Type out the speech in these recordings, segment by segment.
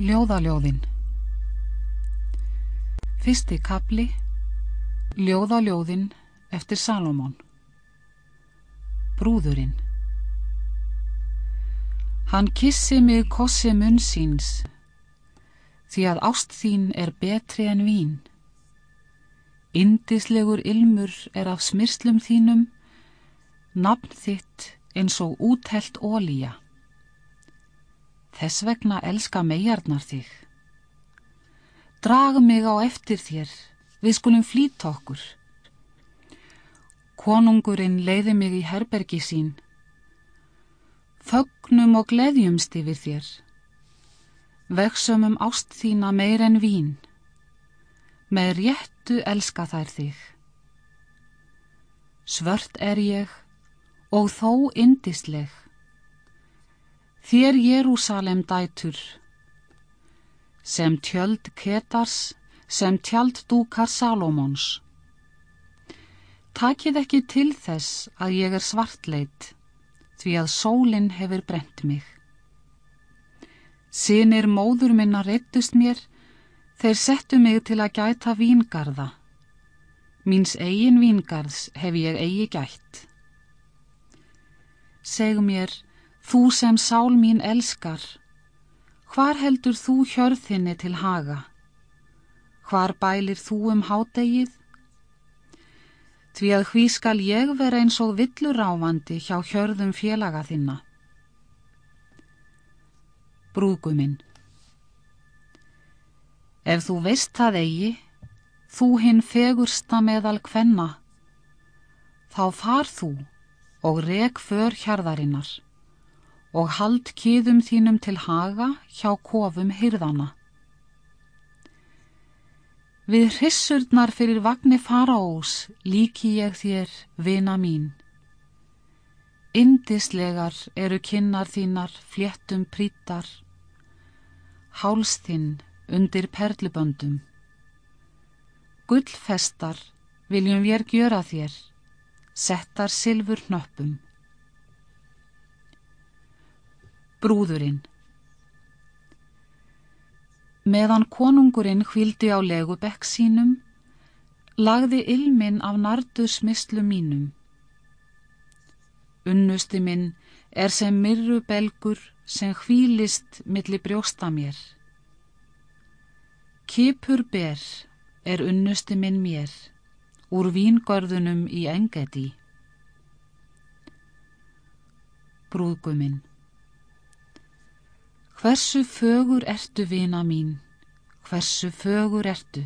Ljóðaljóðin. Fyrsti kapli Ljóðaljóðin eftir Salomón Brúðurinn. Hann kissi mig kossi munn síns því að ást þín er betri en vín. Indislegur ilmur er af smyrslum þínum nafn þitt eins og úthelt ólíja Þess vegna elska megarnar þig. Drag mig á eftir þér, við skulum flýta okkur. Konungurinn leiði mig í herbergi sín. Fögnum og gleðjumst yfir þér. Vegsumum ást þína meir en vín. Með réttu elska þær þig. Svört er ég og þó indisleg. Þér Jérúsalem dætur, sem tjöld Ketars, sem tjald dúkar Salomons. Takið ekki til þess að ég er svartleit, því að sólinn hefur brent mig. Sinir móður minna reyttust mér, þeir settu mig til að gæta víngarða. Míns eigin víngarðs hef ég eigi gætt. Seg mér, Þú sem sál mín elskar, hvar heldur þú hjörðinni til haga? Hvar bælir þú um hádegið? Því að hví skal ég vera eins og villuráfandi hjá hjörðum félaga þinna? Brúguminn Ef þú veist það eigi, þú hinn fegursta meðal kvenna, þá far þú og reg för hjarðarinnar og hald kýðum þínum til haga hjá kofum hyrðana. Við hrissurnar fyrir vagnir faraós líki ég þér, vina mín. Indislegar eru kinnar þínar fléttum prítar, hálstinn undir perluböndum. Gullfestar viljum við gjöra þér, settar silfur hnöppum. Brúðurinn Meðan konungurinn hvildi á legubekk sínum, lagði ilminn af nardursmislu mínum. Unnusti minn er sem myrru belgur sem hvílist milli brjósta mér. Kipur ber er unnusti minn mér, úr víngörðunum í engedi. Brúðguminn Hversu fögur ertu, vina mín, hversu fögur ertu?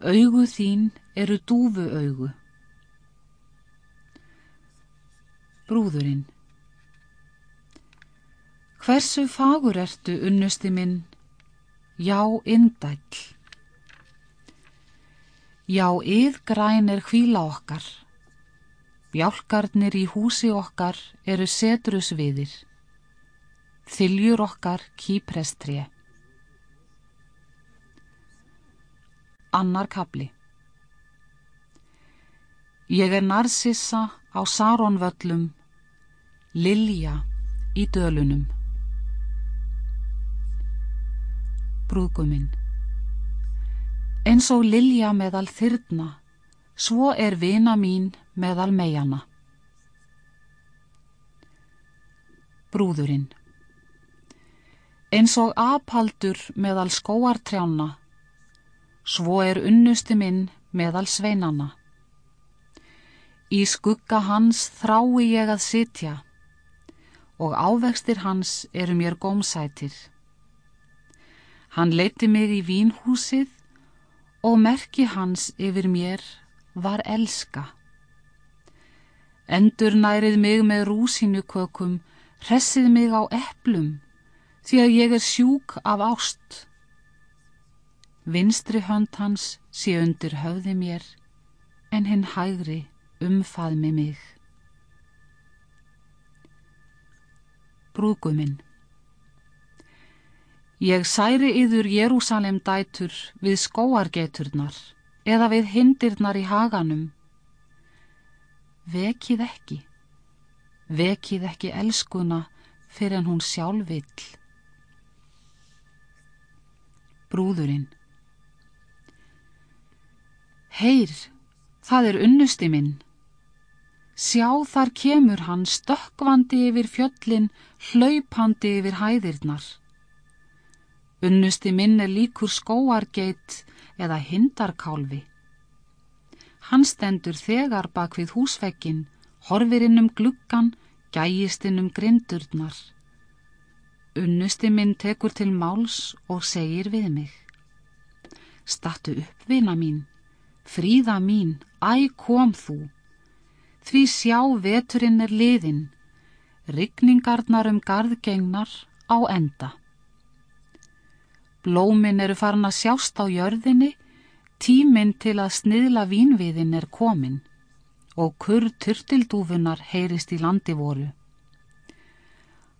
Augu þín eru dúfu augu. Brúðurinn Hversu fagur ertu, unnusti minn? Já, indæll. Já, yðgræn er hvíla okkar. Bjálkarnir í húsi okkar eru setrusviðir þiljur okkar kýprestri. Annar kapli Ég er narsissa á Saronvöllum, Lilja í dölunum. Brúðguminn Eins og Lilja meðal þyrna, svo er vina mín meðal meijana. Brúðurinn eins og apaldur meðal skóartrjána, svo er unnusti minn meðal sveinana. Í skugga hans þrái ég að sitja og ávextir hans eru mér gómsætir. Hann leiti mig í vínhúsið og merki hans yfir mér var elska. Endur nærið mig með rúsinukökum, hressið mig á eplum, því að ég er sjúk af ást. Vinstri hönd hans sé undir höfði mér, en hinn hægri umfaðmi mig. Brúguminn Ég særi yður Jérúsalem dætur við skóargeturnar eða við hindirnar í haganum. Vekið ekki, vekið ekki elskuna fyrir en hún sjálf vill. Brúðurinn. Heyr, það er unnusti minn. Sjá þar kemur hann stökkvandi yfir fjöllin, hlaupandi yfir hæðirnar. Unnusti minn er líkur skóargeit eða hindarkálfi. Hann stendur þegar bak við húsvekkin, horfir inn um gluggan, gæjist inn um grindurnar. Unnusti minn tekur til máls og segir við mig. Stattu upp, vina mín, fríða mín, æ kom þú. Því sjá veturinn er liðin, rigningarnar um gardgengnar á enda. Blómin eru farin að sjást á jörðinni, tíminn til að sniðla vínviðin er komin og kurr turtildúfunar heyrist í landi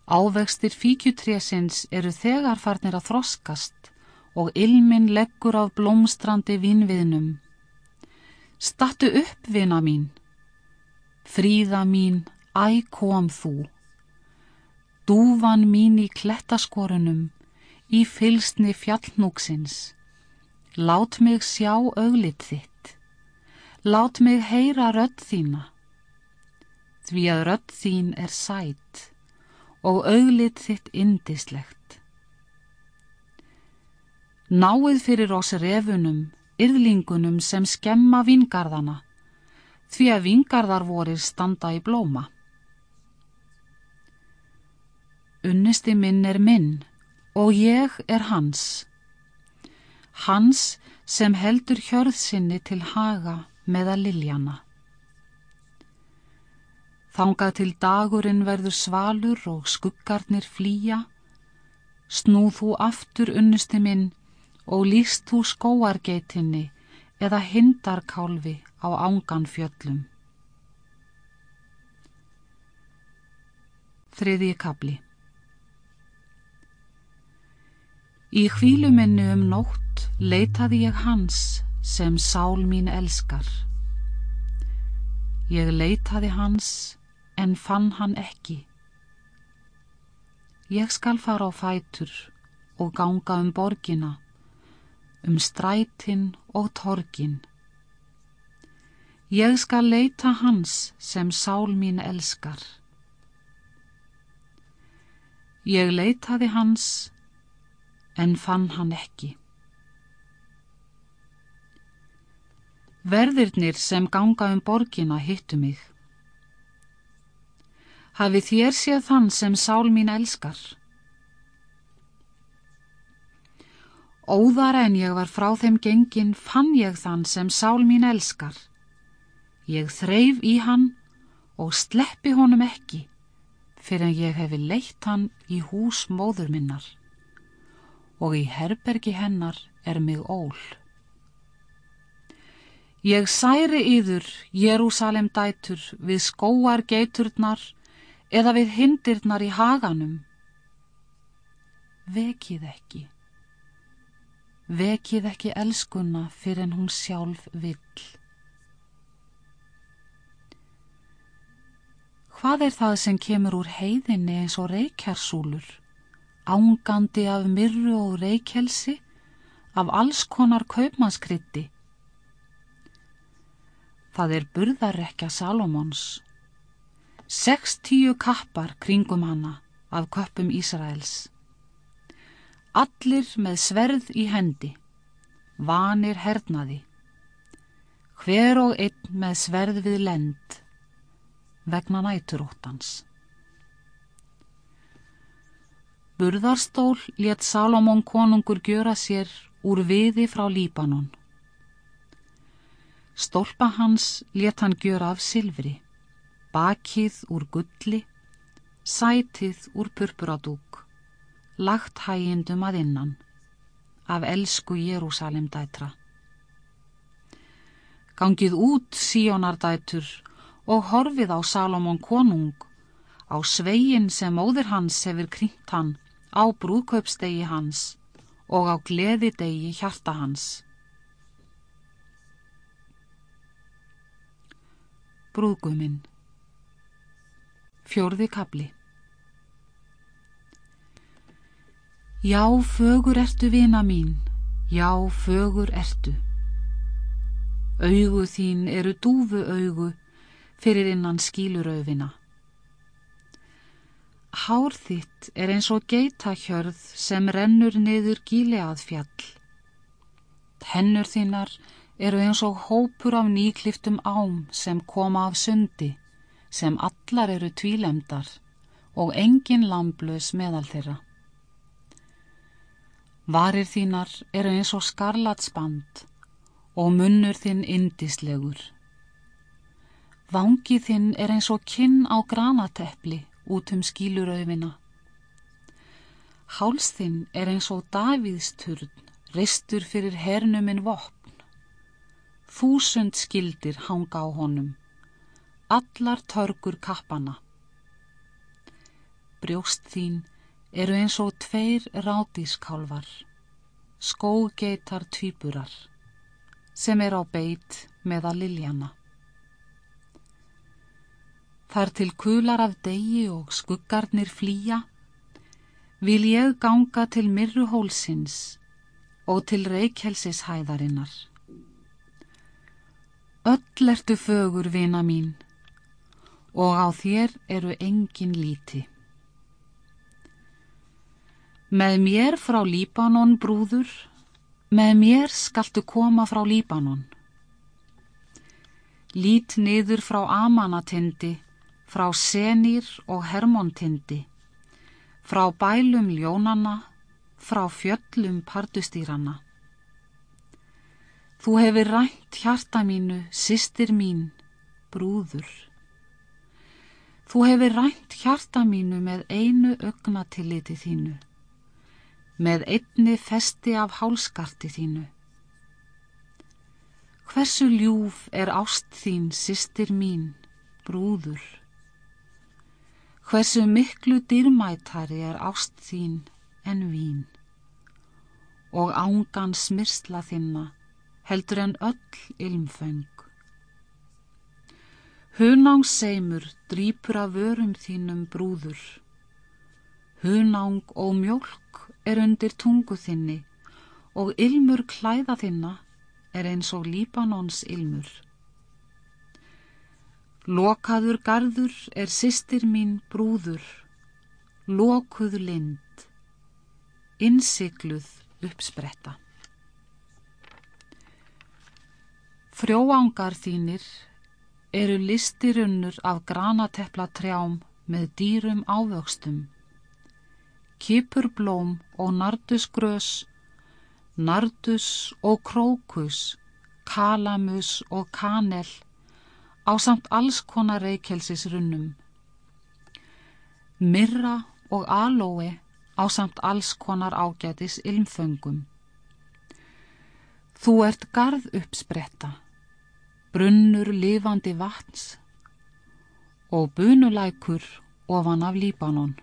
Ávextir fíkjutrésins eru þegar farnir að þroskast og ilmin leggur af blómstrandi vínviðnum. Stattu upp, vina mín, Fríða mín, æ kom þú. Dúvan mín í klettaskorunum, í fylsni fjallnúksins. Lát mig sjá auglit þitt. Lát mig heyra rödd þína. Því að rödd þín er sætt og auglit þitt indislegt. Náið fyrir oss refunum, yrðlingunum sem skemma vingarðana því að vingarðar vorir standa í blóma. Unnisti minn er minn og ég er hans. Hans sem heldur hjörðsynni til haga meða liljana. Þangað til dagurinn verður svalur og skuggarnir flýja, snúð þú aftur unnisti minn og líst þú skóargeitinni eða hindarkálfi á ángan fjöllum. Þriðji kabli Í hvíluminnu um nótt leitaði ég hans sem sál mín elskar. Ég leitaði hans en fann hann ekki. Ég skal fara á fætur og ganga um borgina, um strætin og torgin Ég skal leita hans sem sál mín elskar. Ég leitaði hans en fann hann ekki. Verðirnir sem ganga um borgina hittu mig. Hafi þér séð þann sem sál mín elskar? Óðar en ég var frá þeim gengin fann ég þann sem sál mín elskar. Ég þreif í hann og sleppi honum ekki fyrir en ég hefi leitt hann í hús móður minnar og í herbergi hennar er mig ól. Ég særi yður, Jérúsalem dætur, við skóar geiturnar eða við hindirnar í haganum. Vekið ekki, vekið ekki elskunna fyrir en hún sjálf vill. Hvað er það sem kemur úr heiðinni eins og reykjarsúlur, ángandi af myrru og reykjelsi, af alls konar kaupmannskrytti? Það er burðarrekja Salomons. Seks tíu kappar kringum hana af köppum Ísraels. Allir með sverð í hendi, vanir hernaði. Hver og einn með sverð við lend vegna næturóttans. Burðarstól let Salomón konungur gjöra sér úr viði frá Líbanon. Stólpa hans let hann gjöra af silfri, bakið úr gulli, sætið úr purpuradúk, lagt hægindum að innan, af elsku Jérúsalem dætra. Gangið út síonardætur og horfið á Salomón konung, á svegin sem móðir hans hefur krymt hann, á brúðkaupstegi hans og á gleðidegi hjarta hans. Brúðguminn Fjórði kabli Já, fögur ertu vina mín, Já, fögur ertu. Augu þín eru dúfu augu fyrir innan skílurauðina. Hár þitt er eins og geitahjörð sem rennur niður gíli að fjall. Hennur þínar eru eins og hópur af nýkliftum ám sem koma af sundi, sem allar eru tvílemdar og engin lamblös meðal þeirra. Varir þínar eru eins og skarlatsband og munnur þinn indislegur. Vangi þinn er eins og kinn á granateppli út um skílurauðina. Háls þinn er eins og Davíðsturn, ristur fyrir hernuminn vopn. Þúsund skildir hanga á honum, allar törgur kappana. Brjóst þín eru eins og tveir rátískálvar, skógeitar tvíburar, sem er á beit meða liljana. Þar til kular af degi og skuggarnir flýja, vil ég ganga til myrru hólsins og til reykjelsishæðarinnar. Öll ertu fögur, vina mín, og á þér eru engin líti. Með mér frá Líbanon, brúður, með mér skaltu koma frá Líbanon. Lít niður frá Amanatindi, frá Senir og Hermontindi, frá bælum ljónana, frá fjöllum partustýrana. Þú hefur rænt hjarta mínu, sýstir mín, brúður. Þú hefur rænt hjarta mínu með einu ögnatilliti þínu með einni festi af hálskarti þínu. Hversu ljúf er ást þín, sýstir mín, brúður? Hversu miklu dýrmætari er ást þín en vín? Og ángan smirsla þinna heldur en öll ilmföng. Hunangseimur drýpur af vörum þínum brúður. Hunang og mjölk er undir tungu þinni og ilmur klæða þinna er eins og Líbanons ilmur. Lokaður gardur er sýstir mín brúður, lokuð lind, innsikluð uppspretta. Frjóangar þínir eru listirunnur af granateppla trjám með dýrum ávöxtum kipurblóm og nardusgrös, nardus og krókus, kalamus og kanel á samt alls konar reykjelsisrunnum. Mirra og alói á samt alls konar ágætis ilmföngum. Þú ert garð uppspretta, brunnur lifandi vatns og bunulækur ofan af Líbanon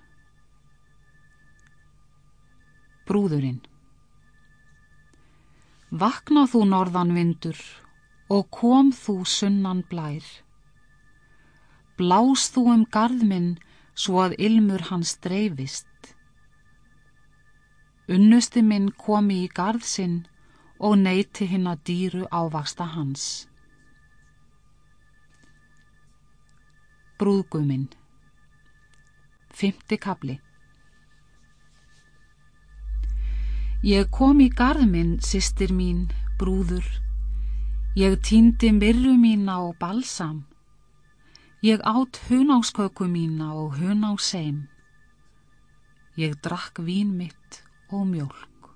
brúðurinn. Vakna þú norðan vindur og kom þú sunnan blær. Blás þú um gardminn svo að ilmur hans dreifist. Unnusti minn komi í gardsinn og neyti hinn að dýru ávaksta hans. Brúðguminn Fymti kabli Ég kom í garð minn, sýstir mín, brúður. Ég týndi myrru mína og balsam. Ég átt hunánsköku mína og hunánseim. Ég drakk vín mitt og mjölk.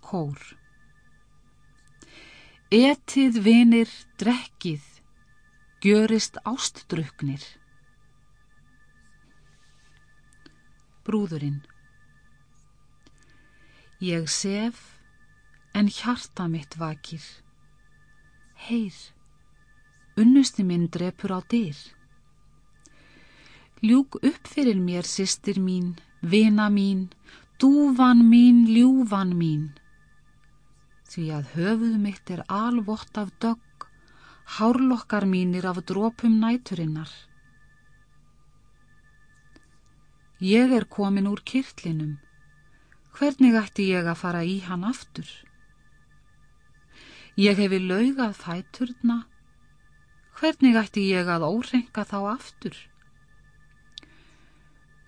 Kór Etið vinir drekkið, gjörist ástdruknir. Brúðurinn Ég sef en hjarta mitt vakir. Heyr, unnusti minn drepur á dyr. Ljúk upp fyrir mér, sýstir mín, vina mín, dúvan mín, ljúvan mín. Því að höfuð mitt er alvott af dögg, hárlokkar mínir af drópum næturinnar. Ég er komin úr kirtlinum, Hvernig ætti ég að fara í hann aftur? Ég hefi laugað fæturna. Hvernig ætti ég að órenga þá aftur?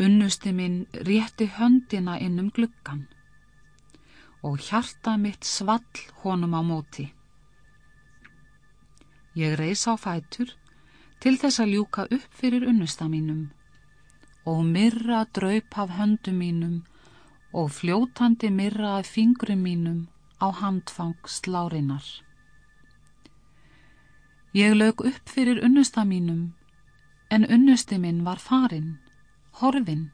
Unnusti minn rétti höndina inn um gluggan og hjarta mitt svall honum á móti. Ég reys á fætur til þess að ljúka upp fyrir unnusta mínum og myrra draup af höndum mínum og fljótandi myrra af fingrum mínum á handfang slárinar. Ég lög upp fyrir unnusta mínum en unnusti minn var farin, horfin.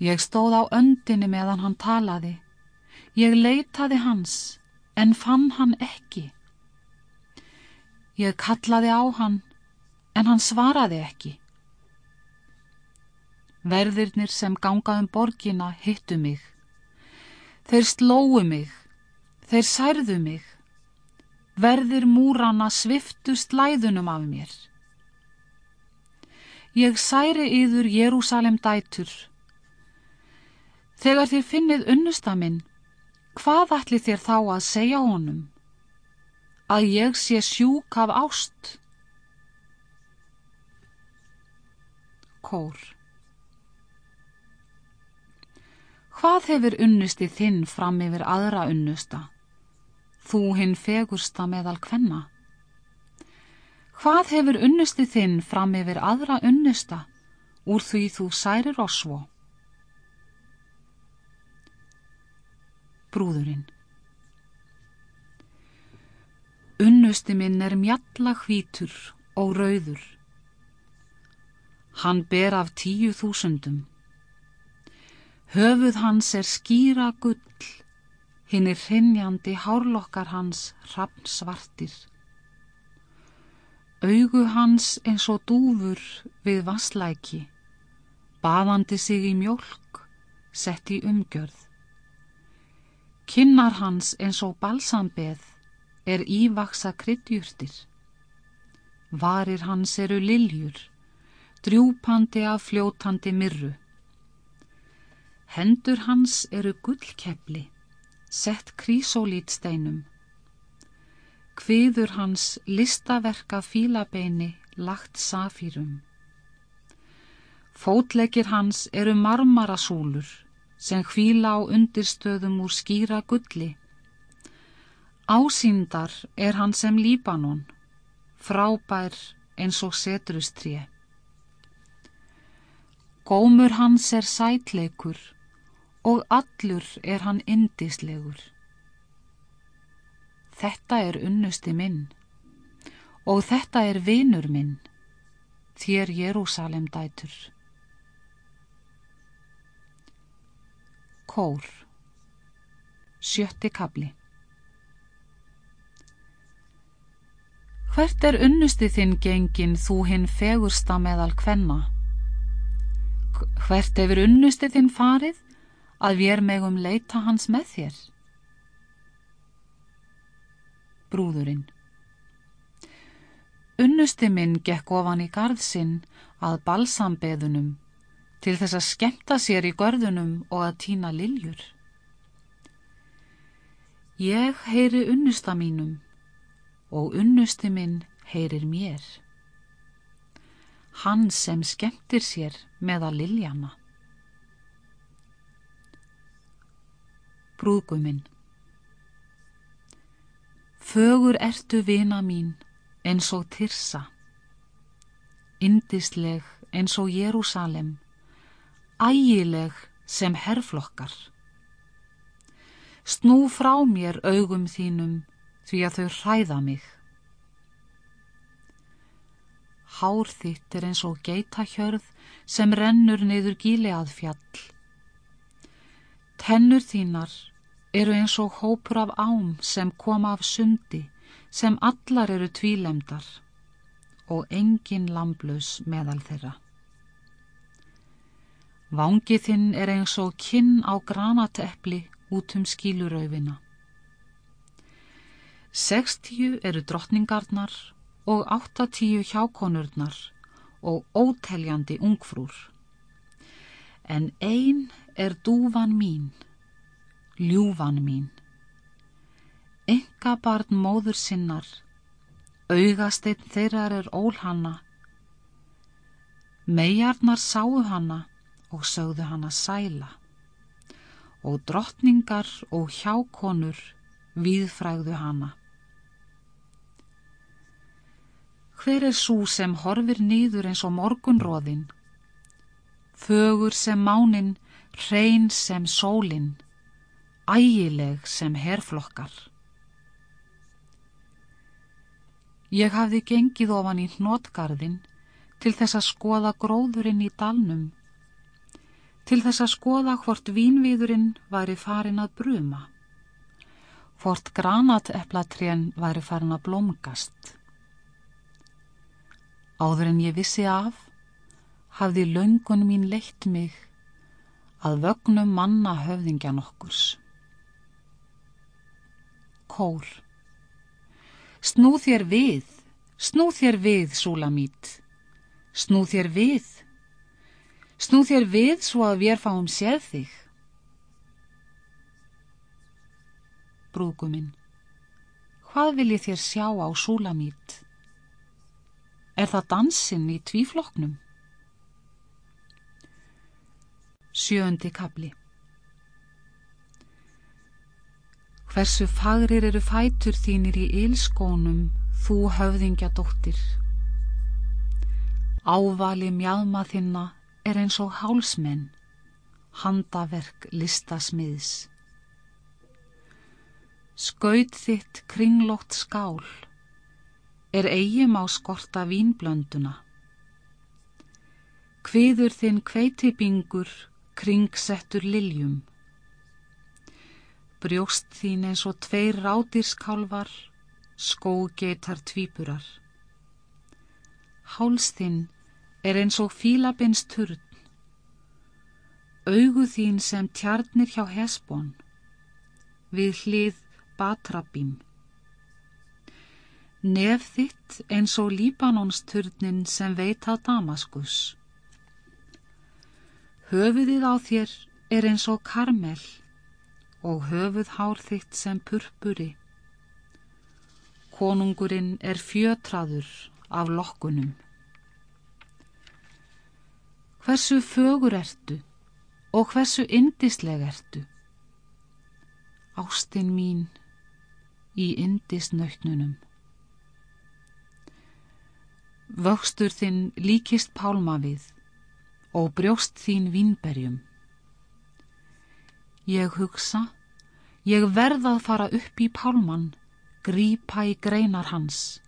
Ég stóð á öndinni meðan hann talaði. Ég leitaði hans en fann hann ekki. Ég kallaði á hann en hann svaraði ekki. Verðirnir sem ganga um borgina hittu mig. Þeir slóu mig, þeir særðu mig. Verðir múrana sviftu slæðunum af mér. Ég særi yður Jérúsalem dætur. Þegar þér finnið unnusta minn, hvað ætli þér þá að segja honum? Að ég sé sjúk af ást? Kór Hvað hefur unnusti þinn fram yfir aðra unnusta? Þú hinn fegursta meðal kvenna. Hvað hefur unnusti þinn fram yfir aðra unnusta úr því þú særir og svo? Brúðurinn Unnusti minn er mjalla hvítur og rauður. Hann ber af tíu þúsundum. Höfuð hans er skýra gull, hinn er hrinnjandi hárlokkar hans hrappn svartir. Augu hans eins og dúfur við vasslæki, baðandi sig í mjölk, sett í umgjörð. Kinnar hans eins og balsambeð er ívaksa kryddjúrtir. Varir hans eru liljur, drjúpandi af fljótandi myrru. Hendur hans eru gullkepli, sett krísólítsteinum. Hviður hans listaverka fílabeini lagt safýrum. Fótleggir hans eru marmarasúlur sem hvíla á undirstöðum úr skýra gulli. Ásýndar er hann sem Líbanon, frábær eins og setrustrið. Gómur hans er sætleikur og allur er hann indislegur. Þetta er unnusti minn og þetta er vinur minn, þér Jérúsalem dætur. Kór Sjötti kabli Hvert er unnusti þinn gengin þú hinn fegursta meðal kvenna? Hvert hefur unnusti þinn farið? að við megum leita hans með þér. Brúðurinn Unnusti minn gekk ofan í garðsinn að balsambeðunum til þess að skemta sér í görðunum og að týna liljur. Ég heyri unnusta mínum og unnusti minn heyrir mér. Hann sem skemtir sér með að liljana. brúðguminn. Fögur ertu vina mín eins og Tirsa, indisleg eins og Jérúsalem, ægileg sem herflokkar. Snú frá mér augum þínum því að þau hræða mig. Hár þitt er eins og geitahjörð sem rennur neyður gíli að fjall. Tennur þínar eru eins og hópur af ám sem koma af sundi, sem allar eru tvílemdar og engin lamblus meðal þeirra. Vangið þinn er eins og kinn á granateppli út um skílurauðina. Sextíu eru drottningarnar og áttatíu hjákonurnar og óteljandi ungfrúr. En ein er dúvan mín, ljúvan mín. Enga barn móður sinnar, augasteinn þeirrar er ólhanna. Mejarnar sáu hana og sögðu hana sæla og drottningar og hjákonur viðfrægðu hana. Hver er svo sem horfir nýður eins og morgunróðin, fögur sem mánin, hrein sem sólin, ægileg sem herflokkar. Ég hafði gengið ofan í hnótgarðin til þess að skoða gróðurinn í dalnum til þess að skoða hvort vínviðurinn væri farin að bruma, hvort granateplatrén væri farin að blómgast. Áður en ég vissi af, hafði laungun mín leitt mig að vögnum manna höfðingja nokkurs. Kór Snú þér við, snú þér við, Súlamít, snú þér við, Snú þér við svo að við fáum séð þig. Brúguminn, hvað vil ég þér sjá á súlamít? Er það dansinn í tvífloknum? Sjöndi kabli Hversu fagrir eru fætur þínir í ylskónum, þú höfðingja dóttir? Ávali mjadma þinna er eins og hálsmenn, handaverk listasmiðs. Skaut þitt kringlótt skál, er eigum á skorta vínblönduna. Hviður þinn kveitibingur, kringsettur liljum. Brjóst þín eins og tveir rádirskálvar, skógeitar tvípurar. Háls þinn er eins og fílabins turn. Augu þín sem tjarnir hjá hesbón, við hlið batrabím. Nef þitt eins og Líbanonsturnin sem veit á Damaskus. Höfuðið á þér er eins og karmel og höfuð hár þitt sem purpuri. Konungurinn er fjötraður af lokkunum. Hversu fögur ertu og hversu indisleg ertu? Ástinn mín í indisnautnunum. Vöxtur þinn líkist pálma við og brjóst þín vínberjum. Ég hugsa, ég verða að fara upp í pálman, grípa í greinar hans.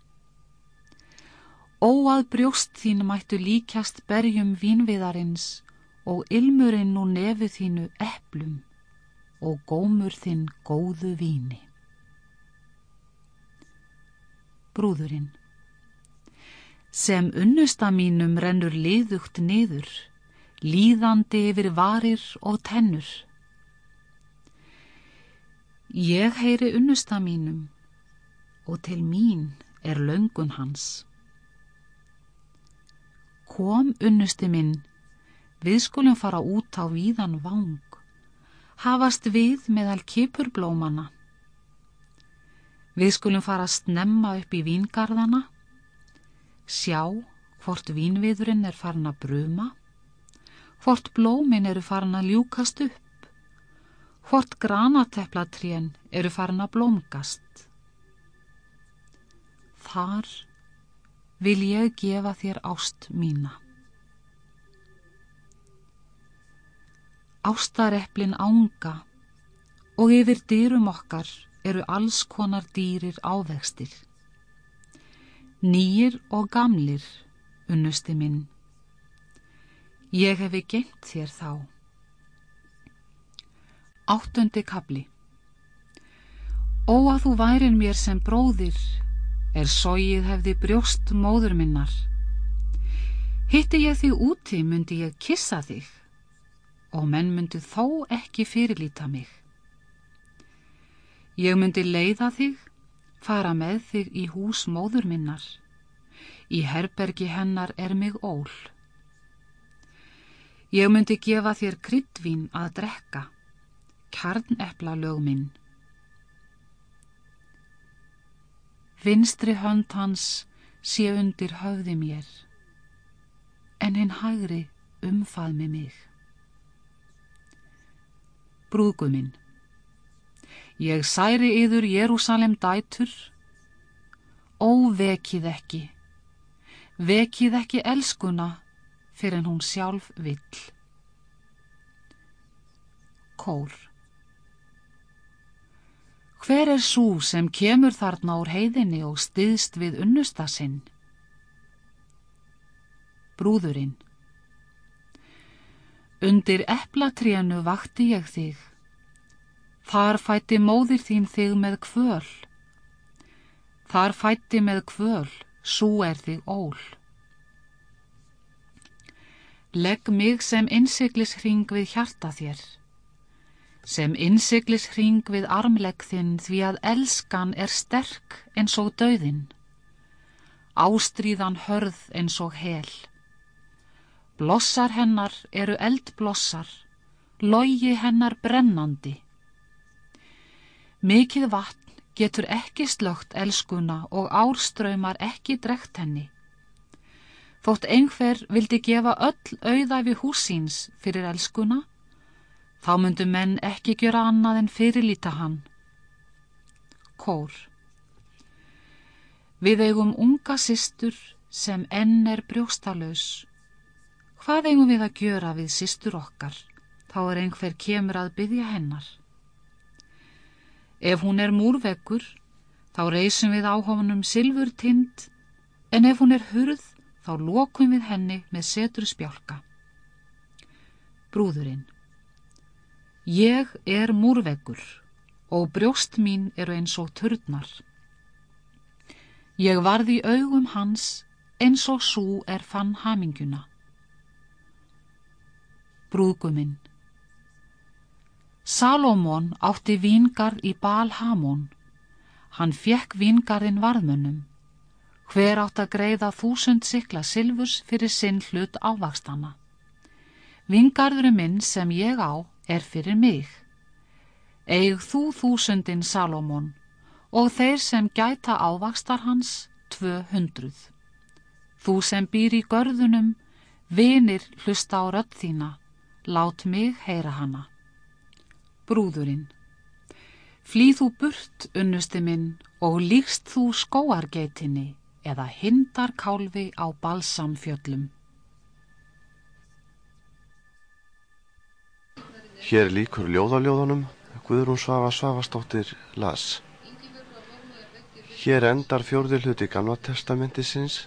Óað brjóst þín mættu líkjast berjum vínviðarins og ilmurinn og nefu þínu eplum og gómur þinn góðu víni. Brúðurinn Sem unnusta mínum rennur liðugt niður, líðandi yfir varir og tennur. Ég heyri unnusta mínum og til mín er löngun hans. Kom unnusti minn, við skulum fara út á víðan vang, hafast við meðal kipurblómana. Við skulum fara að snemma upp í víngarðana, sjá hvort vínviðurinn er farin að bruma, hvort blómin eru farin að ljúkast upp, hvort granateplatrén eru farin að blómgast. Þar vil ég gefa þér ást mína. Ástareplin ánga og yfir dýrum okkar eru alls konar dýrir ávextir. Nýjir og gamlir, unnusti minn. Ég hefi gengt þér þá. Áttundi kabli Ó að þú værin mér sem bróðir er sóið hefði brjóst móður minnar. Hitti ég þig úti myndi ég kissa þig og menn myndi þó ekki fyrirlíta mig. Ég myndi leiða þig, fara með þig í hús móður minnar. Í herbergi hennar er mig ól. Ég myndi gefa þér kryddvín að drekka, kjarnepla lög minn. Vinstri hönd hans sé undir höfði mér, en hinn hægri umfaðmi mig. Brúðguminn Ég særi yður Jérúsalem dætur, óvekið ekki, vekið ekki elskuna fyrir en hún sjálf vill. Kór. Hver er svo sem kemur þarna úr heiðinni og stiðst við unnusta sinn? Brúðurinn. Undir eplatrénu vakti ég þig Þar fætti móðir þín þig með kvöl. Þar fætti með kvöl, svo er þig ól. Legg mig sem innsiklis hring við hjarta þér, sem innsiklis hring við armlegg þinn því að elskan er sterk eins og döðin, ástríðan hörð eins og hel. Blossar hennar eru eldblossar, logi hennar brennandi. Mikið vatn getur ekki slögt elskuna og árströymar ekki drekt henni. Þótt einhver vildi gefa öll auðæfi húsíns fyrir elskuna, þá myndu menn ekki gera annað en fyrirlíta hann. Kór Við eigum unga sýstur sem enn er brjóstalös. Hvað eigum við að gjöra við sýstur okkar, þá er einhver kemur að byggja hennar. Ef hún er múrveggur, þá reysum við á honum silfur tind, en ef hún er hurð, þá lokum við henni með setur spjálka. Brúðurinn Ég er múrveggur og brjóst mín eru eins og törnar. Ég varði augum hans eins og svo er fann haminguna. Brúðguminn Salomón átti vingarð í Balhamón. Hann fekk vingarðin varðmönnum. Hver átt að greiða þúsund sikla silfurs fyrir sinn hlut ávakstana. Vingarðurum minn sem ég á er fyrir mig. Eig þú þúsundin Salomón og þeir sem gæta ávakstar hans tvö hundruð. Þú sem býr í görðunum, vinir hlusta á rödd þína, lát mig heyra hana brúðurinn. Flýð þú burt, unnusti minn, og líkst þú skóargeitinni eða hindar kálfi á balsamfjöllum. Hér líkur ljóðaljóðunum, Guðrún Svafa Svafastóttir las. Hér endar fjórði hluti Gamla testamentisins